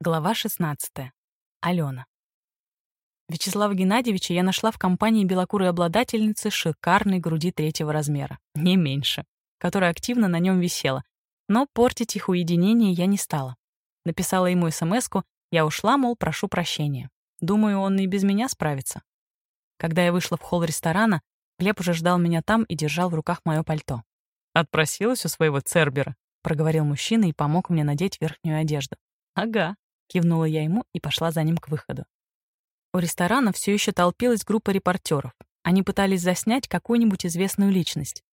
Глава 16. Алена. Вячеслава Геннадьевича я нашла в компании белокурой обладательницы шикарной груди третьего размера, не меньше, которая активно на нем висела. Но портить их уединение я не стала. Написала ему смс я ушла, мол, прошу прощения. Думаю, он и без меня справится. Когда я вышла в холл ресторана, Глеб уже ждал меня там и держал в руках мое пальто. «Отпросилась у своего Цербера», — проговорил мужчина и помог мне надеть верхнюю одежду. «Ага», Кивнула я ему и пошла за ним к выходу. У ресторана все еще толпилась группа репортеров. Они пытались заснять какую-нибудь известную личность.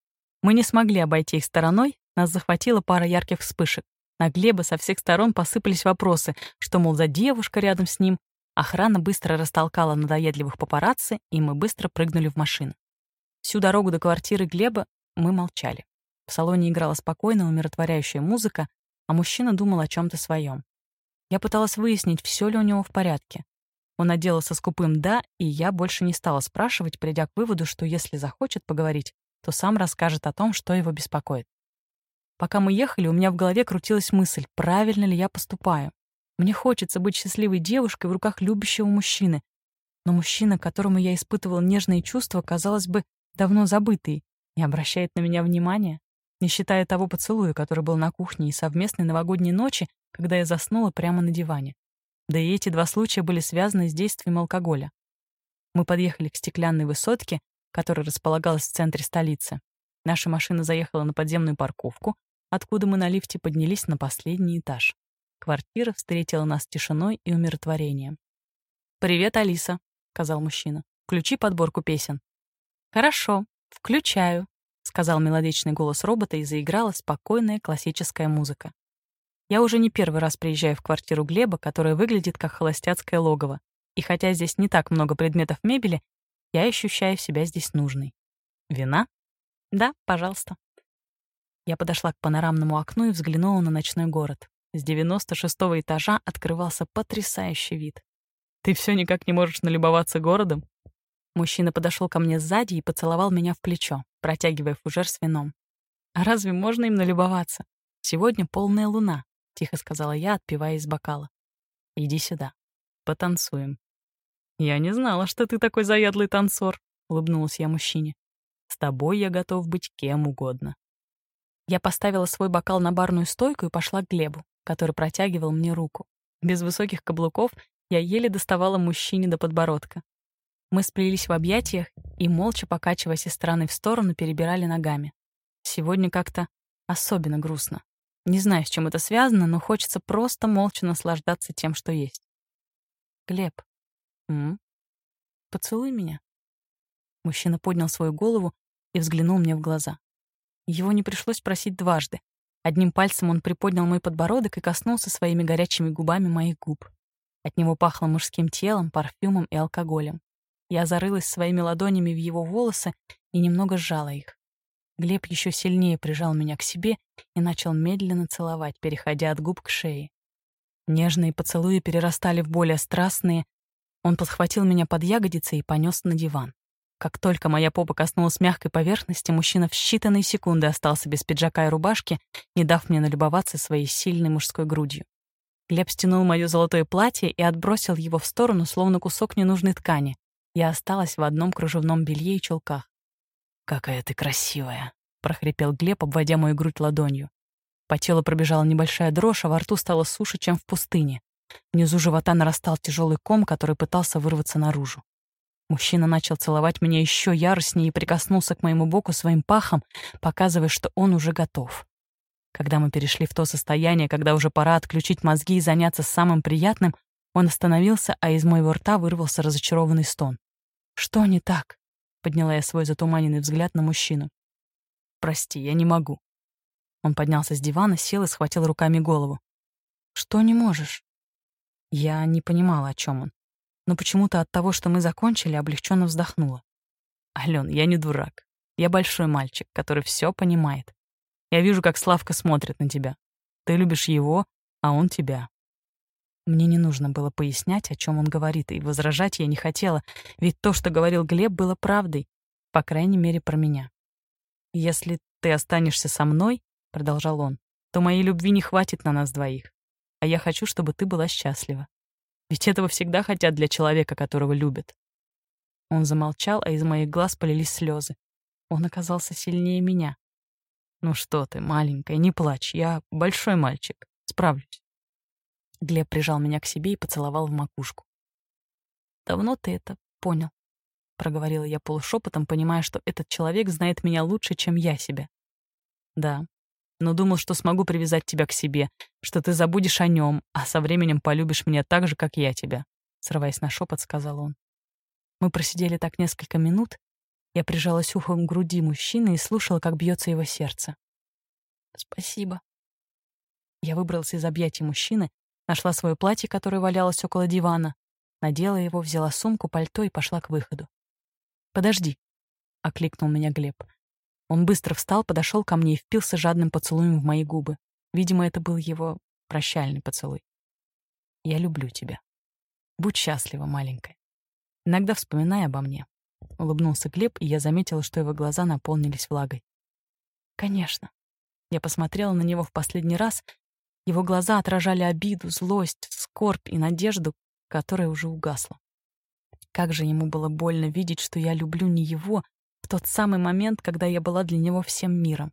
Мы не смогли обойти их стороной, нас захватила пара ярких вспышек. На Глеба со всех сторон посыпались вопросы, что, мол, за девушка рядом с ним. Охрана быстро растолкала надоедливых папарацци, и мы быстро прыгнули в машину. Всю дорогу до квартиры Глеба мы молчали. В салоне играла спокойная, умиротворяющая музыка, а мужчина думал о чем то своем. Я пыталась выяснить, все ли у него в порядке. Он отделался скупым «да», и я больше не стала спрашивать, придя к выводу, что если захочет поговорить, то сам расскажет о том, что его беспокоит. Пока мы ехали, у меня в голове крутилась мысль, правильно ли я поступаю. Мне хочется быть счастливой девушкой в руках любящего мужчины. Но мужчина, которому я испытывала нежные чувства, казалось бы, давно забытый, не обращает на меня внимания, не считая того поцелуя, который был на кухне и совместной новогодней ночи, когда я заснула прямо на диване. Да и эти два случая были связаны с действием алкоголя. Мы подъехали к стеклянной высотке, которая располагалась в центре столицы. Наша машина заехала на подземную парковку, откуда мы на лифте поднялись на последний этаж. Квартира встретила нас тишиной и умиротворением. «Привет, Алиса», — сказал мужчина. «Включи подборку песен». «Хорошо, включаю», — сказал мелодичный голос робота и заиграла спокойная классическая музыка. Я уже не первый раз приезжаю в квартиру Глеба, которая выглядит как холостяцкое логово. И хотя здесь не так много предметов мебели, я ощущаю себя здесь нужной. Вина? Да, пожалуйста. Я подошла к панорамному окну и взглянула на ночной город. С 96-го этажа открывался потрясающий вид. Ты все никак не можешь налюбоваться городом? Мужчина подошел ко мне сзади и поцеловал меня в плечо, протягивая фужер с вином. А разве можно им налюбоваться? Сегодня полная луна, — тихо сказала я, отпивая из бокала. «Иди сюда. Потанцуем». «Я не знала, что ты такой заядлый танцор», — улыбнулась я мужчине. «С тобой я готов быть кем угодно». Я поставила свой бокал на барную стойку и пошла к Глебу, который протягивал мне руку. Без высоких каблуков я еле доставала мужчине до подбородка. Мы сплелись в объятиях и, молча покачиваясь из стороны в сторону, перебирали ногами. Сегодня как-то особенно грустно. Не знаю, с чем это связано, но хочется просто молча наслаждаться тем, что есть. Глеб, м? поцелуй меня. Мужчина поднял свою голову и взглянул мне в глаза. Его не пришлось просить дважды. Одним пальцем он приподнял мой подбородок и коснулся своими горячими губами моих губ. От него пахло мужским телом, парфюмом и алкоголем. Я зарылась своими ладонями в его волосы и немного сжала их. Глеб еще сильнее прижал меня к себе и начал медленно целовать, переходя от губ к шее. Нежные поцелуи перерастали в более страстные. Он подхватил меня под ягодицы и понес на диван. Как только моя попа коснулась мягкой поверхности, мужчина в считанные секунды остался без пиджака и рубашки, не дав мне налюбоваться своей сильной мужской грудью. Глеб стянул моё золотое платье и отбросил его в сторону, словно кусок ненужной ткани. Я осталась в одном кружевном белье и чулках. «Какая ты красивая!» — прохрипел Глеб, обводя мою грудь ладонью. По телу пробежала небольшая дрожь, а во рту стало суше, чем в пустыне. Внизу живота нарастал тяжелый ком, который пытался вырваться наружу. Мужчина начал целовать меня еще яростнее и прикоснулся к моему боку своим пахом, показывая, что он уже готов. Когда мы перешли в то состояние, когда уже пора отключить мозги и заняться самым приятным, он остановился, а из моего рта вырвался разочарованный стон. «Что не так?» Подняла я свой затуманенный взгляд на мужчину. «Прости, я не могу». Он поднялся с дивана, сел и схватил руками голову. «Что не можешь?» Я не понимала, о чем он. Но почему-то от того, что мы закончили, облегченно вздохнула. «Ален, я не дурак. Я большой мальчик, который все понимает. Я вижу, как Славка смотрит на тебя. Ты любишь его, а он тебя. Мне не нужно было пояснять, о чем он говорит, и возражать я не хотела, ведь то, что говорил Глеб, было правдой, по крайней мере, про меня. «Если ты останешься со мной, — продолжал он, — то моей любви не хватит на нас двоих. а я хочу, чтобы ты была счастлива. Ведь этого всегда хотят для человека, которого любят. Он замолчал, а из моих глаз полились слезы. Он оказался сильнее меня. «Ну что ты, маленькая, не плачь, я большой мальчик, справлюсь». Глеб прижал меня к себе и поцеловал в макушку. «Давно ты это понял?» — проговорила я полушепотом, понимая, что этот человек знает меня лучше, чем я себя. «Да, но думал, что смогу привязать тебя к себе, что ты забудешь о нем, а со временем полюбишь меня так же, как я тебя», — срываясь на шепот, сказал он. Мы просидели так несколько минут. Я прижалась ухом к груди мужчины и слушала, как бьется его сердце. «Спасибо». Я выбралась из объятий мужчины, нашла свое платье, которое валялось около дивана, надела его, взяла сумку, пальто и пошла к выходу. «Подожди», — окликнул меня Глеб. Он быстро встал, подошел ко мне и впился жадным поцелуем в мои губы. Видимо, это был его прощальный поцелуй. «Я люблю тебя. Будь счастлива, маленькая. Иногда вспоминай обо мне». Улыбнулся Глеб, и я заметила, что его глаза наполнились влагой. «Конечно». Я посмотрела на него в последний раз. Его глаза отражали обиду, злость, скорбь и надежду, которая уже угасла. Как же ему было больно видеть, что я люблю не его, в тот самый момент, когда я была для него всем миром.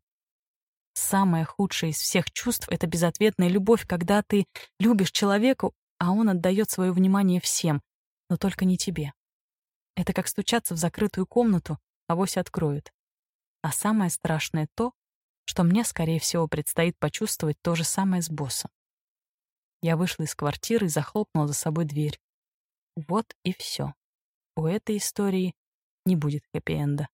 Самое худшее из всех чувств — это безответная любовь, когда ты любишь человека, а он отдает свое внимание всем, но только не тебе. Это как стучаться в закрытую комнату, а вось откроют. А самое страшное то, что мне, скорее всего, предстоит почувствовать то же самое с боссом. Я вышла из квартиры и захлопнула за собой дверь. Вот и все. У этой истории не будет хэппи-энда.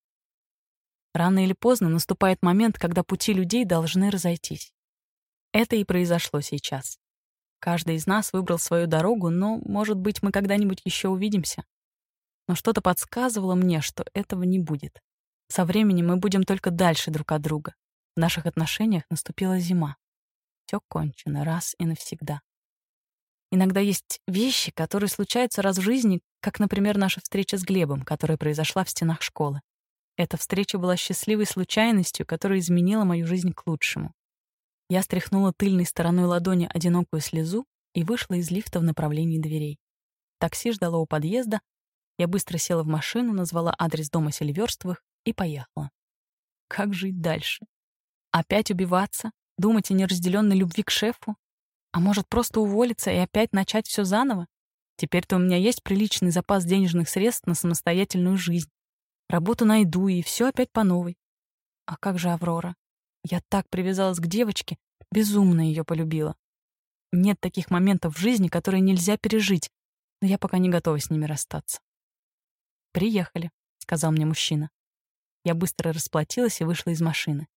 Рано или поздно наступает момент, когда пути людей должны разойтись. Это и произошло сейчас. Каждый из нас выбрал свою дорогу, но, может быть, мы когда-нибудь еще увидимся. Но что-то подсказывало мне, что этого не будет. Со временем мы будем только дальше друг от друга. В наших отношениях наступила зима. Все кончено раз и навсегда. Иногда есть вещи, которые случаются раз в жизни, как, например, наша встреча с Глебом, которая произошла в стенах школы. Эта встреча была счастливой случайностью, которая изменила мою жизнь к лучшему. Я стряхнула тыльной стороной ладони одинокую слезу и вышла из лифта в направлении дверей. Такси ждало у подъезда. Я быстро села в машину, назвала адрес дома Сильверствых и поехала. Как жить дальше? Опять убиваться? Думать о неразделенной любви к шефу? А может, просто уволиться и опять начать все заново? Теперь-то у меня есть приличный запас денежных средств на самостоятельную жизнь. Работу найду, и все опять по новой. А как же Аврора? Я так привязалась к девочке, безумно ее полюбила. Нет таких моментов в жизни, которые нельзя пережить, но я пока не готова с ними расстаться. «Приехали», — сказал мне мужчина. Я быстро расплатилась и вышла из машины.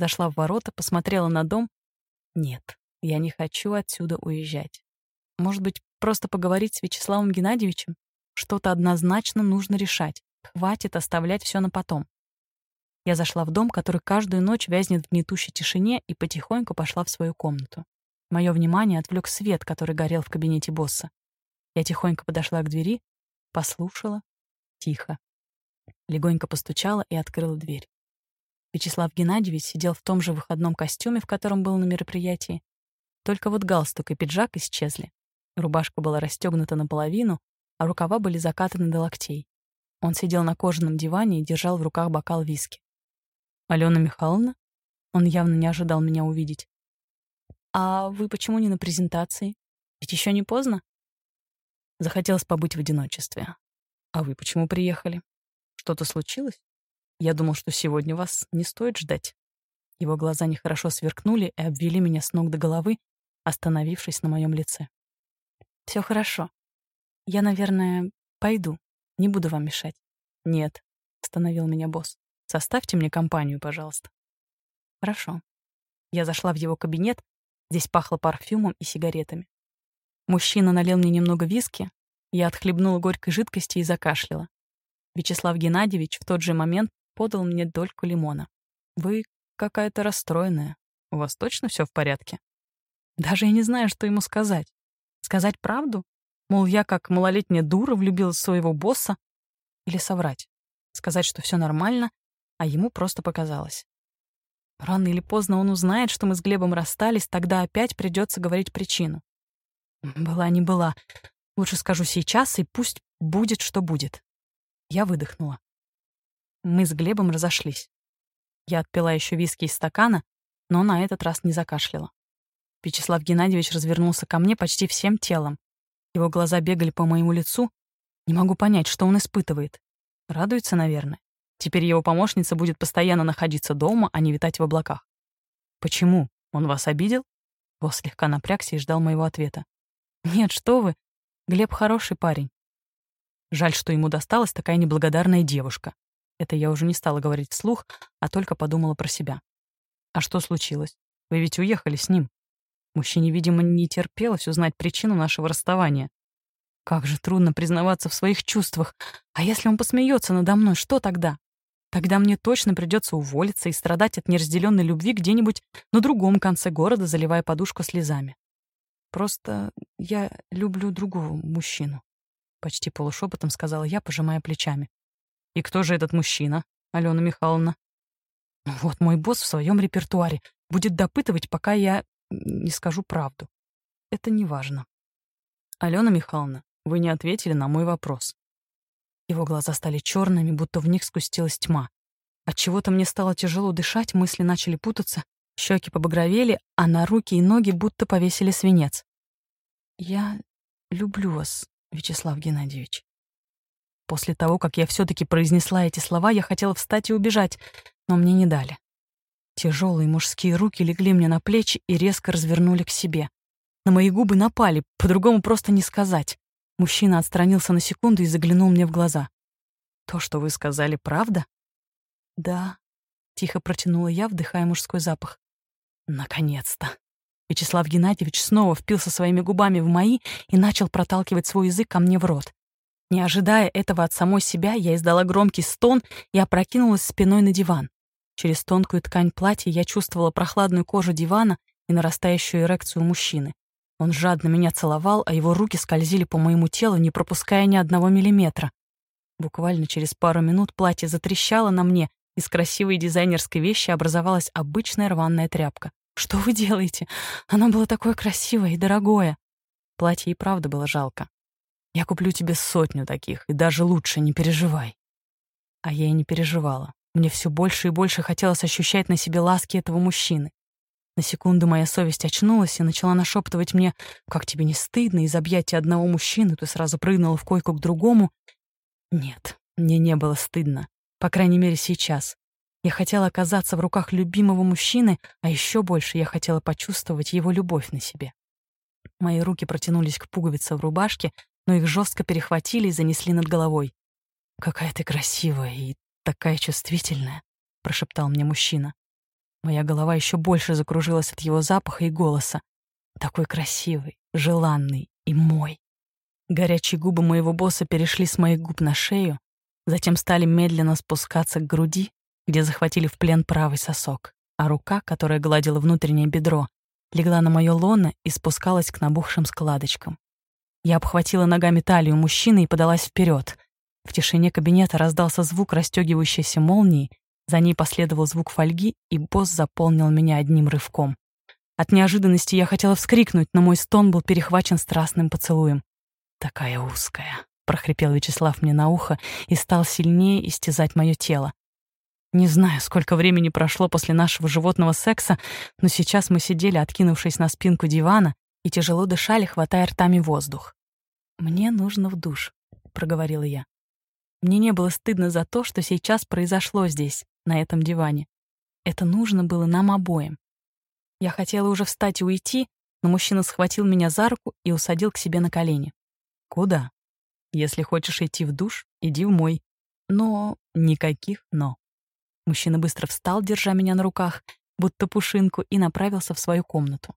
Зашла в ворота, посмотрела на дом. Нет, я не хочу отсюда уезжать. Может быть, просто поговорить с Вячеславом Геннадьевичем? Что-то однозначно нужно решать. Хватит оставлять все на потом. Я зашла в дом, который каждую ночь вязнет в гнетущей тишине, и потихоньку пошла в свою комнату. Мое внимание отвлек свет, который горел в кабинете босса. Я тихонько подошла к двери, послушала. Тихо. Легонько постучала и открыла дверь. Вячеслав Геннадьевич сидел в том же выходном костюме, в котором был на мероприятии. Только вот галстук и пиджак исчезли. Рубашка была расстегнута наполовину, а рукава были закатаны до локтей. Он сидел на кожаном диване и держал в руках бокал виски. «Алена Михайловна?» Он явно не ожидал меня увидеть. «А вы почему не на презентации? Ведь еще не поздно?» Захотелось побыть в одиночестве. «А вы почему приехали? Что-то случилось? Я думал, что сегодня вас не стоит ждать». Его глаза нехорошо сверкнули и обвели меня с ног до головы, остановившись на моем лице. Все хорошо. Я, наверное, пойду. Не буду вам мешать. Нет, остановил меня босс. Составьте мне компанию, пожалуйста. Хорошо. Я зашла в его кабинет. Здесь пахло парфюмом и сигаретами. Мужчина налил мне немного виски. Я отхлебнула горькой жидкости и закашляла. Вячеслав Геннадьевич в тот же момент подал мне дольку лимона. «Вы какая-то расстроенная. У вас точно все в порядке?» Даже я не знаю, что ему сказать. Сказать правду? Мол, я как малолетняя дура влюбилась в своего босса. Или соврать. Сказать, что все нормально, а ему просто показалось. Рано или поздно он узнает, что мы с Глебом расстались, тогда опять придется говорить причину. Была не была. Лучше скажу сейчас, и пусть будет, что будет. Я выдохнула. Мы с Глебом разошлись. Я отпила еще виски из стакана, но на этот раз не закашляла. Вячеслав Геннадьевич развернулся ко мне почти всем телом. Его глаза бегали по моему лицу. Не могу понять, что он испытывает. Радуется, наверное. Теперь его помощница будет постоянно находиться дома, а не витать в облаках. «Почему? Он вас обидел?» Босс слегка напрягся и ждал моего ответа. «Нет, что вы. Глеб хороший парень. Жаль, что ему досталась такая неблагодарная девушка. Это я уже не стала говорить вслух, а только подумала про себя. А что случилось? Вы ведь уехали с ним. Мужчине, видимо, не терпелось узнать причину нашего расставания. Как же трудно признаваться в своих чувствах. А если он посмеется надо мной, что тогда? Тогда мне точно придется уволиться и страдать от неразделенной любви где-нибудь на другом конце города, заливая подушку слезами. Просто я люблю другого мужчину. Почти полушепотом сказала я, пожимая плечами. «И кто же этот мужчина, Алена Михайловна?» «Вот мой босс в своем репертуаре. Будет допытывать, пока я не скажу правду. Это не важно. Алена Михайловна, вы не ответили на мой вопрос. Его глаза стали черными, будто в них спустилась тьма. От чего-то мне стало тяжело дышать, мысли начали путаться, щеки побагровели, а на руки и ноги будто повесили свинец. Я люблю вас, Вячеслав Геннадьевич. После того, как я все таки произнесла эти слова, я хотела встать и убежать, но мне не дали. Тяжелые мужские руки легли мне на плечи и резко развернули к себе. На мои губы напали, по-другому просто не сказать. Мужчина отстранился на секунду и заглянул мне в глаза. «То, что вы сказали, правда?» «Да», — тихо протянула я, вдыхая мужской запах. «Наконец-то!» Вячеслав Геннадьевич снова впился своими губами в мои и начал проталкивать свой язык ко мне в рот. Не ожидая этого от самой себя, я издала громкий стон и опрокинулась спиной на диван. Через тонкую ткань платья я чувствовала прохладную кожу дивана и нарастающую эрекцию мужчины. Он жадно меня целовал, а его руки скользили по моему телу, не пропуская ни одного миллиметра. Буквально через пару минут платье затрещало на мне, из красивой дизайнерской вещи образовалась обычная рваная тряпка. «Что вы делаете? Оно было такое красивое и дорогое!» Платье и правда было жалко. «Я куплю тебе сотню таких, и даже лучше, не переживай». А я и не переживала. Мне все больше и больше хотелось ощущать на себе ласки этого мужчины. На секунду моя совесть очнулась и начала нашептывать мне, как тебе не стыдно, из объятия одного мужчины ты сразу прыгнула в койку к другому. Нет, мне не было стыдно. По крайней мере, сейчас. Я хотела оказаться в руках любимого мужчины, а еще больше я хотела почувствовать его любовь на себе. Мои руки протянулись к пуговице в рубашке, но их жестко перехватили и занесли над головой. «Какая ты красивая и такая чувствительная», — прошептал мне мужчина. Моя голова еще больше закружилась от его запаха и голоса. Такой красивый, желанный и мой. Горячие губы моего босса перешли с моих губ на шею, затем стали медленно спускаться к груди, где захватили в плен правый сосок, а рука, которая гладила внутреннее бедро, легла на моё лоно и спускалась к набухшим складочкам. Я обхватила ногами талию мужчины и подалась вперед. В тишине кабинета раздался звук расстёгивающейся молнии, за ней последовал звук фольги, и босс заполнил меня одним рывком. От неожиданности я хотела вскрикнуть, но мой стон был перехвачен страстным поцелуем. «Такая узкая», — прохрипел Вячеслав мне на ухо и стал сильнее истязать мое тело. Не знаю, сколько времени прошло после нашего животного секса, но сейчас мы сидели, откинувшись на спинку дивана, и тяжело дышали, хватая ртами воздух. «Мне нужно в душ», — проговорила я. Мне не было стыдно за то, что сейчас произошло здесь, на этом диване. Это нужно было нам обоим. Я хотела уже встать и уйти, но мужчина схватил меня за руку и усадил к себе на колени. «Куда? Если хочешь идти в душ, иди в мой. Но никаких «но». Мужчина быстро встал, держа меня на руках, будто пушинку, и направился в свою комнату.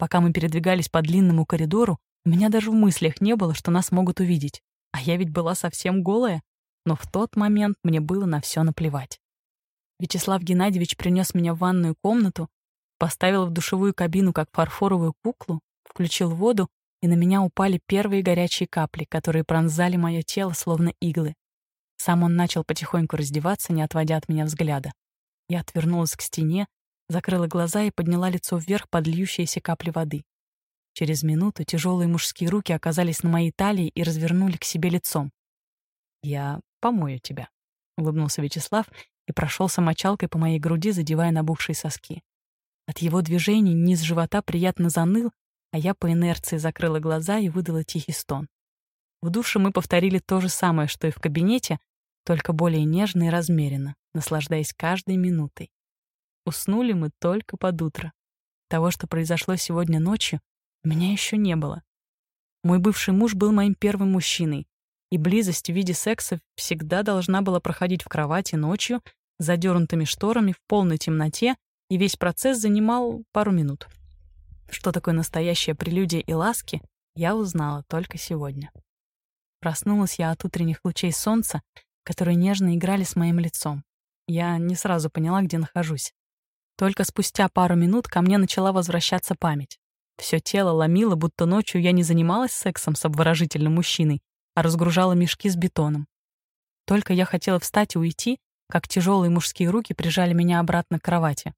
Пока мы передвигались по длинному коридору, у меня даже в мыслях не было, что нас могут увидеть. А я ведь была совсем голая но в тот момент мне было на все наплевать. Вячеслав Геннадьевич принес меня в ванную комнату, поставил в душевую кабину как фарфоровую куклу, включил воду, и на меня упали первые горячие капли, которые пронзали мое тело словно иглы. Сам он начал потихоньку раздеваться, не отводя от меня взгляда. Я отвернулась к стене, закрыла глаза и подняла лицо вверх под льющиеся капли воды. Через минуту тяжелые мужские руки оказались на моей талии и развернули к себе лицом. «Я помою тебя», — улыбнулся Вячеслав и прошелся мочалкой по моей груди, задевая набухшие соски. От его движений низ живота приятно заныл, а я по инерции закрыла глаза и выдала тихий стон. В душе мы повторили то же самое, что и в кабинете, только более нежно и размеренно, наслаждаясь каждой минутой. Уснули мы только под утро. Того, что произошло сегодня ночью, меня еще не было. Мой бывший муж был моим первым мужчиной, и близость в виде секса всегда должна была проходить в кровати ночью, задернутыми шторами, в полной темноте, и весь процесс занимал пару минут. Что такое настоящая прелюдия и ласки, я узнала только сегодня. Проснулась я от утренних лучей солнца, которые нежно играли с моим лицом. Я не сразу поняла, где нахожусь. Только спустя пару минут ко мне начала возвращаться память. Все тело ломило, будто ночью я не занималась сексом с обворожительным мужчиной, а разгружала мешки с бетоном. Только я хотела встать и уйти, как тяжелые мужские руки прижали меня обратно к кровати.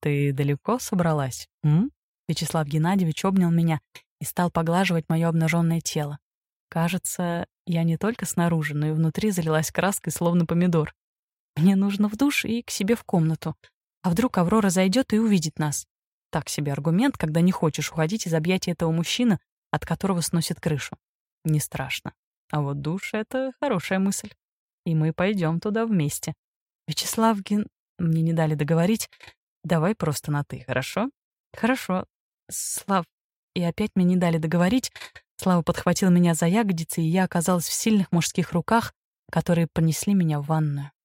«Ты далеко собралась, м?» Вячеслав Геннадьевич обнял меня и стал поглаживать мое обнаженное тело. Кажется, я не только снаружи, но и внутри залилась краской, словно помидор. Мне нужно в душ и к себе в комнату. А вдруг Аврора зайдет и увидит нас? Так себе аргумент, когда не хочешь уходить из объятия этого мужчины, от которого сносит крышу. Не страшно. А вот душ — это хорошая мысль. И мы пойдем туда вместе. Вячеслав Ген... Мне не дали договорить. Давай просто на «ты», хорошо? Хорошо. Слав... И опять мне не дали договорить. Слава подхватил меня за ягодицы, и я оказалась в сильных мужских руках, которые понесли меня в ванную.